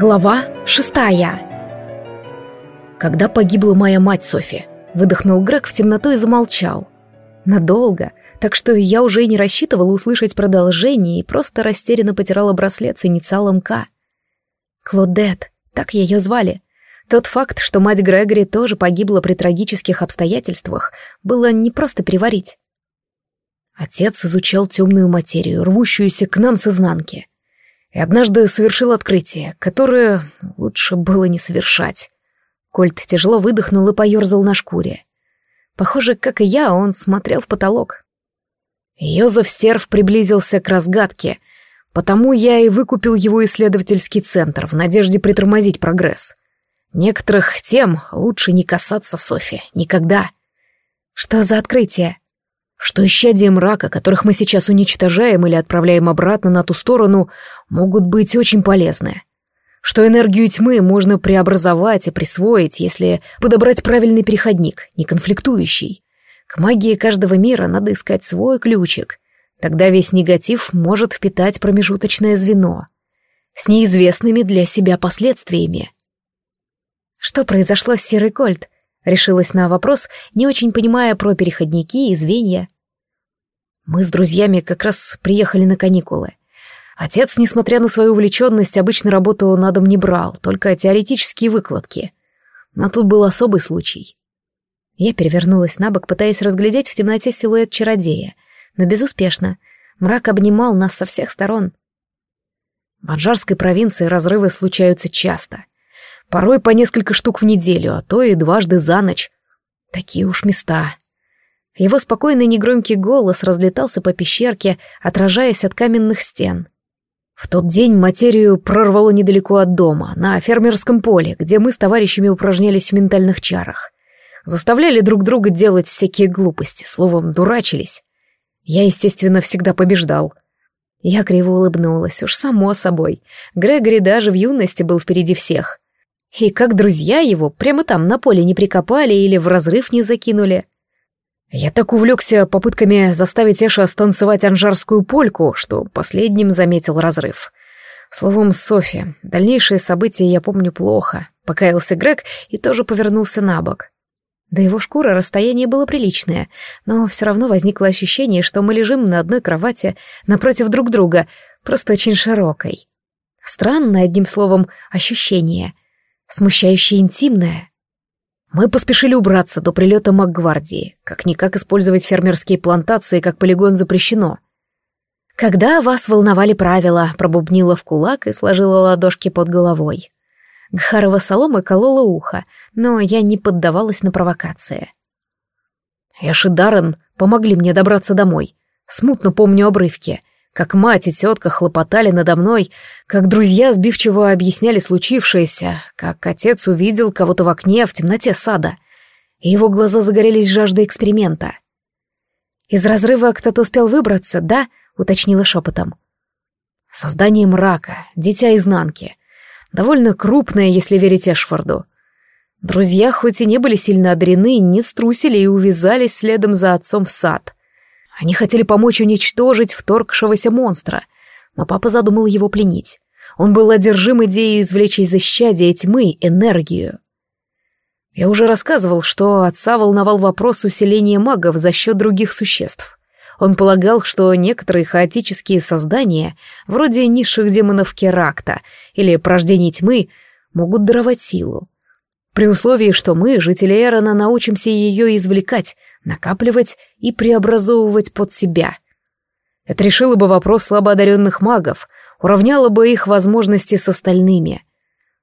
Глава шестая. Когда погибла моя мать Софи, выдохнул Грег в темноту и замолчал. Надолго, так что я уже и не рассчитывала услышать продолжение и просто растерянно потирала браслет с инициалом К. Клодет, так ее звали. Тот факт, что мать Грегори тоже погибла при трагических обстоятельствах, было не просто переварить. Отец изучал темную материю, рвущуюся к нам с изнанки и однажды совершил открытие, которое лучше было не совершать. Кольт тяжело выдохнул и поерзал на шкуре. Похоже, как и я, он смотрел в потолок. Йозеф Стерв приблизился к разгадке, потому я и выкупил его исследовательский центр в надежде притормозить прогресс. Некоторых тем лучше не касаться Софи, никогда. Что за открытие? что исчадия мрака, которых мы сейчас уничтожаем или отправляем обратно на ту сторону, могут быть очень полезны. Что энергию тьмы можно преобразовать и присвоить, если подобрать правильный переходник, не конфликтующий. К магии каждого мира надо искать свой ключик. Тогда весь негатив может впитать промежуточное звено. С неизвестными для себя последствиями. Что произошло с Серый Кольт? Решилась на вопрос, не очень понимая про переходники и звенья. Мы с друзьями как раз приехали на каникулы. Отец, несмотря на свою увлеченность, обычно работу на дом не брал, только теоретические выкладки. Но тут был особый случай. Я перевернулась на бок, пытаясь разглядеть в темноте силуэт чародея, но безуспешно. Мрак обнимал нас со всех сторон. В Анжарской провинции разрывы случаются часто — Порой по несколько штук в неделю, а то и дважды за ночь. Такие уж места. Его спокойный негромкий голос разлетался по пещерке, отражаясь от каменных стен. В тот день материю прорвало недалеко от дома, на фермерском поле, где мы с товарищами упражнялись в ментальных чарах. Заставляли друг друга делать всякие глупости, словом, дурачились. Я, естественно, всегда побеждал. Я криво улыбнулась, уж само собой. Грегори даже в юности был впереди всех. И как друзья его прямо там на поле не прикопали или в разрыв не закинули. Я так увлекся попытками заставить Эша станцевать анжарскую польку, что последним заметил разрыв. Словом, Софи, дальнейшие события я помню плохо. Покаялся Грег и тоже повернулся на бок. До его шкуры расстояние было приличное, но все равно возникло ощущение, что мы лежим на одной кровати напротив друг друга, просто очень широкой. Странное, одним словом, ощущение — смущающе интимное. Мы поспешили убраться до прилета Макгвардии. Как-никак использовать фермерские плантации как полигон запрещено. «Когда вас волновали правила», — пробубнила в кулак и сложила ладошки под головой. Гхарова солома колола ухо, но я не поддавалась на провокации. Эш и Даррен помогли мне добраться домой. Смутно помню обрывки как мать и тетка хлопотали надо мной, как друзья сбивчиво объясняли случившееся, как отец увидел кого-то в окне в темноте сада, и его глаза загорелись жаждой эксперимента. «Из разрыва кто-то успел выбраться, да?» — уточнила шепотом. «Создание мрака, дитя изнанки. Довольно крупное, если верить Эшфорду. Друзья хоть и не были сильно одарены, не струсили и увязались следом за отцом в сад». Они хотели помочь уничтожить вторгшегося монстра, но папа задумал его пленить. Он был одержим идеей извлечь из исчадия тьмы энергию. Я уже рассказывал, что отца волновал вопрос усиления магов за счет других существ. Он полагал, что некоторые хаотические создания, вроде низших демонов Керакта или порождений тьмы, могут даровать силу. При условии, что мы, жители Эрона, научимся ее извлекать, накапливать и преобразовывать под себя. Это решило бы вопрос слабоодаренных магов, уравняло бы их возможности с остальными.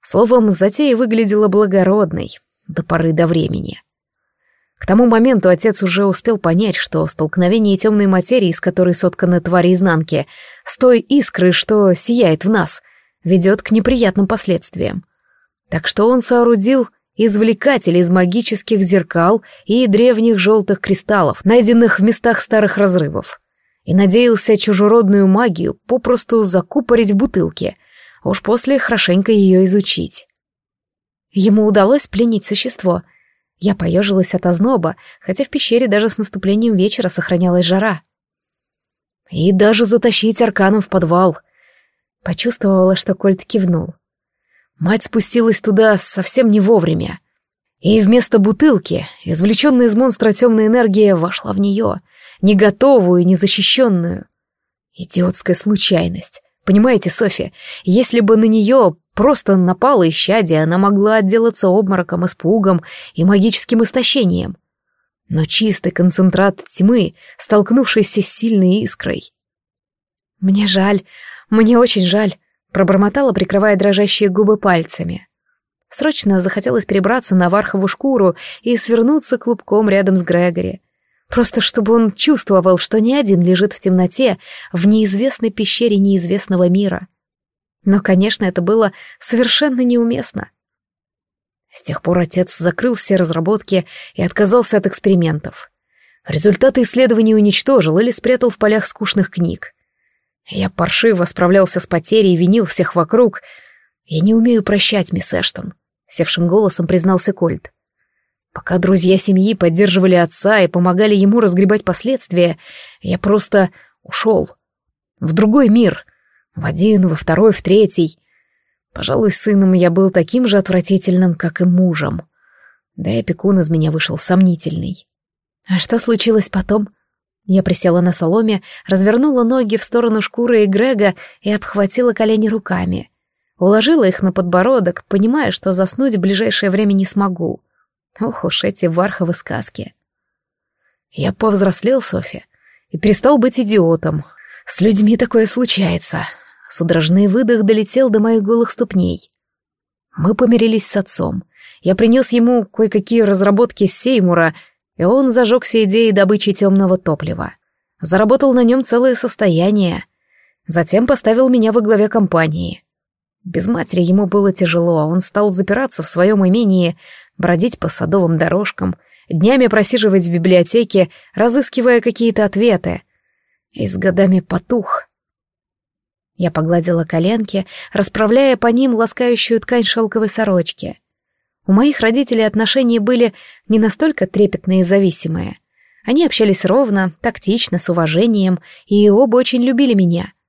Словом, затея выглядела благородной до поры до времени. К тому моменту отец уже успел понять, что столкновение темной материи, из которой сотканы твари изнанки, с той искры, что сияет в нас, ведет к неприятным последствиям. Так что он соорудил извлекатель из магических зеркал и древних желтых кристаллов, найденных в местах старых разрывов, и надеялся чужеродную магию попросту закупорить в бутылке, а уж после хорошенько ее изучить. Ему удалось пленить существо. Я поежилась от озноба, хотя в пещере даже с наступлением вечера сохранялась жара. И даже затащить арканом в подвал. Почувствовала, что Кольт кивнул. Мать спустилась туда совсем не вовремя. И вместо бутылки, извлеченная из монстра темная энергия, вошла в нее, не готовую, не защищенную. Идиотская случайность. Понимаете, Софья, если бы на нее просто напало исчадие, она могла отделаться обмороком, испугом и магическим истощением. Но чистый концентрат тьмы, столкнувшийся с сильной искрой. «Мне жаль, мне очень жаль», — пробормотала, прикрывая дрожащие губы пальцами. Срочно захотелось перебраться на вархову шкуру и свернуться клубком рядом с Грегори. Просто чтобы он чувствовал, что не один лежит в темноте, в неизвестной пещере неизвестного мира. Но, конечно, это было совершенно неуместно. С тех пор отец закрыл все разработки и отказался от экспериментов. Результаты исследований уничтожил или спрятал в полях скучных книг. Я паршиво справлялся с потерей и винил всех вокруг. Я не умею прощать, мисс Эштон севшим голосом признался Кольт. Пока друзья семьи поддерживали отца и помогали ему разгребать последствия, я просто ушел. В другой мир. В один, во второй, в третий. Пожалуй, сыном я был таким же отвратительным, как и мужем. Да и опекун из меня вышел сомнительный. А что случилось потом? Я присела на соломе, развернула ноги в сторону шкуры и Грега и обхватила колени руками. Уложила их на подбородок, понимая, что заснуть в ближайшее время не смогу. Ох уж эти варховы сказки. Я повзрослел, Софья, и перестал быть идиотом. С людьми такое случается. Судорожный выдох долетел до моих голых ступней. Мы помирились с отцом. Я принес ему кое-какие разработки Сеймура, и он зажегся идеей добычи темного топлива. Заработал на нем целое состояние. Затем поставил меня во главе компании. Без матери ему было тяжело, он стал запираться в своем имении, бродить по садовым дорожкам, днями просиживать в библиотеке, разыскивая какие-то ответы. И с годами потух. Я погладила коленки, расправляя по ним ласкающую ткань шелковой сорочки. У моих родителей отношения были не настолько трепетные и зависимые. Они общались ровно, тактично, с уважением, и оба очень любили меня —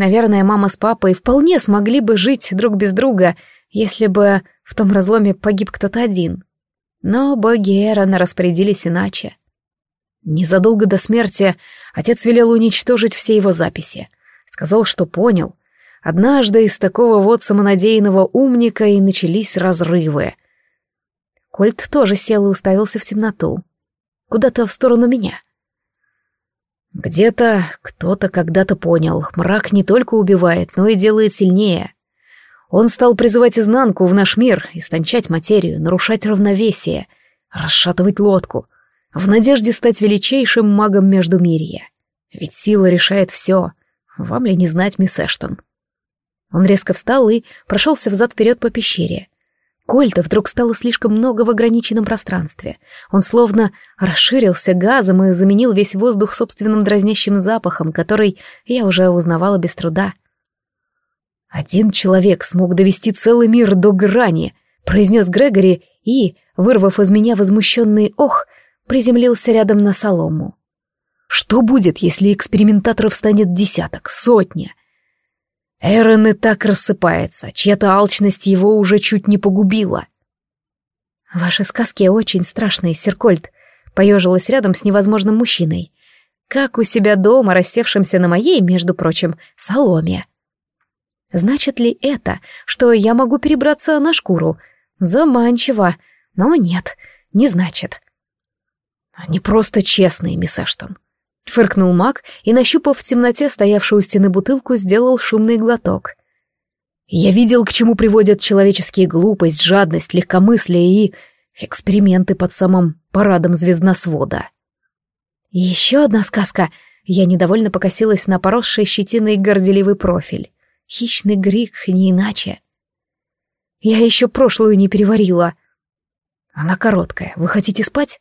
Наверное, мама с папой вполне смогли бы жить друг без друга, если бы в том разломе погиб кто-то один. Но боги Эрона распорядились иначе. Незадолго до смерти отец велел уничтожить все его записи. Сказал, что понял. Однажды из такого вот самонадеянного умника и начались разрывы. Кольт тоже сел и уставился в темноту. Куда-то в сторону меня. Где-то кто-то когда-то понял, мрак не только убивает, но и делает сильнее. Он стал призывать изнанку в наш мир, истончать материю, нарушать равновесие, расшатывать лодку, в надежде стать величайшим магом Междумирья. Ведь сила решает все. Вам ли не знать, мисс Эштон? Он резко встал и прошелся взад-вперед по пещере. Кольта вдруг стало слишком много в ограниченном пространстве. Он словно расширился газом и заменил весь воздух собственным дразнящим запахом, который я уже узнавала без труда. «Один человек смог довести целый мир до грани», — произнес Грегори и, вырвав из меня возмущенный ох, приземлился рядом на солому. «Что будет, если экспериментаторов станет десяток, сотня?» Эрон и так рассыпается, чья-то алчность его уже чуть не погубила. «Ваши сказки очень страшные, Серкольд», — поежилась рядом с невозможным мужчиной. «Как у себя дома, рассевшимся на моей, между прочим, соломе». «Значит ли это, что я могу перебраться на шкуру? Заманчиво. Но нет, не значит». «Они просто честные, мисс Эштон», Фыркнул маг и, нащупав в темноте стоявшую у стены бутылку, сделал шумный глоток. Я видел, к чему приводят человеческие глупость, жадность, легкомыслие и эксперименты под самым парадом звездносвода. еще одна сказка. Я недовольно покосилась на поросший щетиной горделивый профиль. Хищный грик, не иначе. Я еще прошлую не переварила. Она короткая. Вы хотите спать?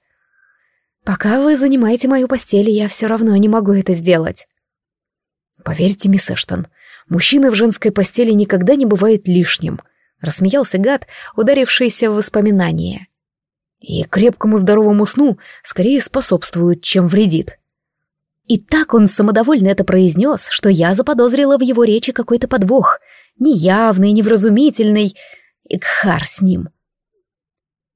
Пока вы занимаете мою постель, я все равно не могу это сделать. Поверьте, мисс Эштон, мужчина в женской постели никогда не бывает лишним, рассмеялся гад, ударившийся в воспоминания. И крепкому здоровому сну скорее способствует, чем вредит. И так он самодовольно это произнес, что я заподозрила в его речи какой-то подвох, неявный, невразумительный, Икхар с ним.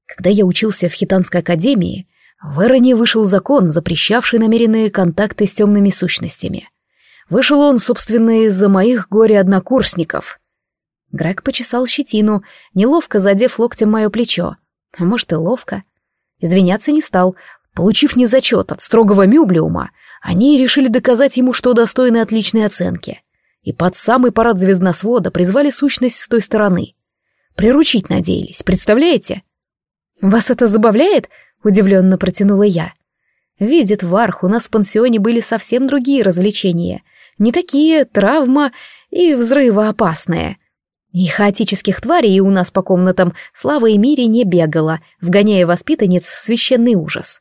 Когда я учился в Хитанской академии, в Эроне вышел закон, запрещавший намеренные контакты с темными сущностями. Вышел он, собственно, из-за моих горе-однокурсников. Грег почесал щетину, неловко задев локтем мое плечо. А может, и ловко. Извиняться не стал. Получив незачет от строгого Мюблиума, они решили доказать ему, что достойны отличной оценки. И под самый парад звездносвода призвали сущность с той стороны. Приручить надеялись, представляете? «Вас это забавляет?» — удивленно протянула я. «Видит Варх, у нас в пансионе были совсем другие развлечения. Не такие травма и взрывоопасные. И хаотических тварей у нас по комнатам слава и мире не бегала, вгоняя воспитанниц в священный ужас».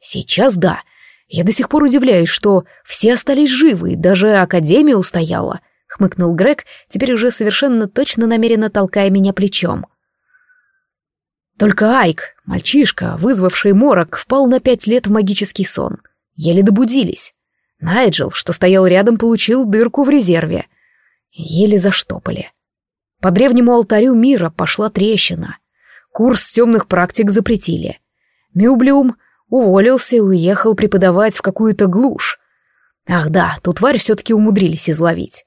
«Сейчас да. Я до сих пор удивляюсь, что все остались живы, даже Академия устояла», — хмыкнул Грег, теперь уже совершенно точно намеренно толкая меня плечом. Только Айк, мальчишка, вызвавший морок, впал на пять лет в магический сон. Еле добудились. Найджел, что стоял рядом, получил дырку в резерве. Еле заштопали. По древнему алтарю мира пошла трещина. Курс темных практик запретили. Мюблиум уволился и уехал преподавать в какую-то глушь. Ах да, ту тварь все-таки умудрились изловить.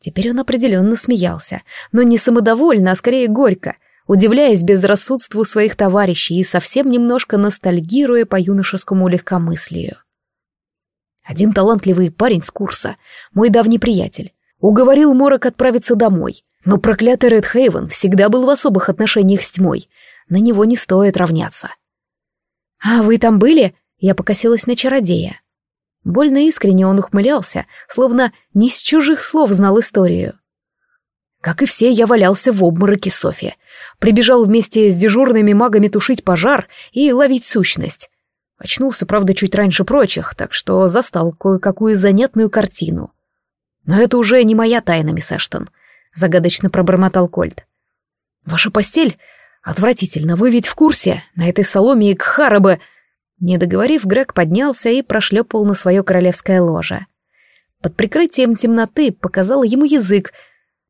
Теперь он определенно смеялся, но не самодовольно, а скорее горько, удивляясь безрассудству своих товарищей и совсем немножко ностальгируя по юношескому легкомыслию. Один талантливый парень с курса, мой давний приятель, уговорил Морок отправиться домой, но проклятый Ред Хейвен всегда был в особых отношениях с тьмой, на него не стоит равняться. «А вы там были?» — я покосилась на чародея. Больно искренне он ухмылялся, словно не с чужих слов знал историю. Как и все, я валялся в обмороке Софи, Прибежал вместе с дежурными магами тушить пожар и ловить сущность. Очнулся, правда, чуть раньше прочих, так что застал кое-какую занятную картину. Но это уже не моя тайна, мисс Эштон, — загадочно пробормотал Кольт. Ваша постель отвратительно, вы ведь в курсе, на этой соломе и кхарабы... Не договорив, Грег поднялся и прошлепал на свое королевское ложе. Под прикрытием темноты показал ему язык,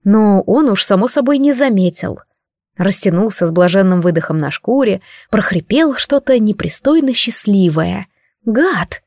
но он уж само собой не заметил — Растянулся с блаженным выдохом на шкуре, прохрипел что-то непристойно счастливое. «Гад!»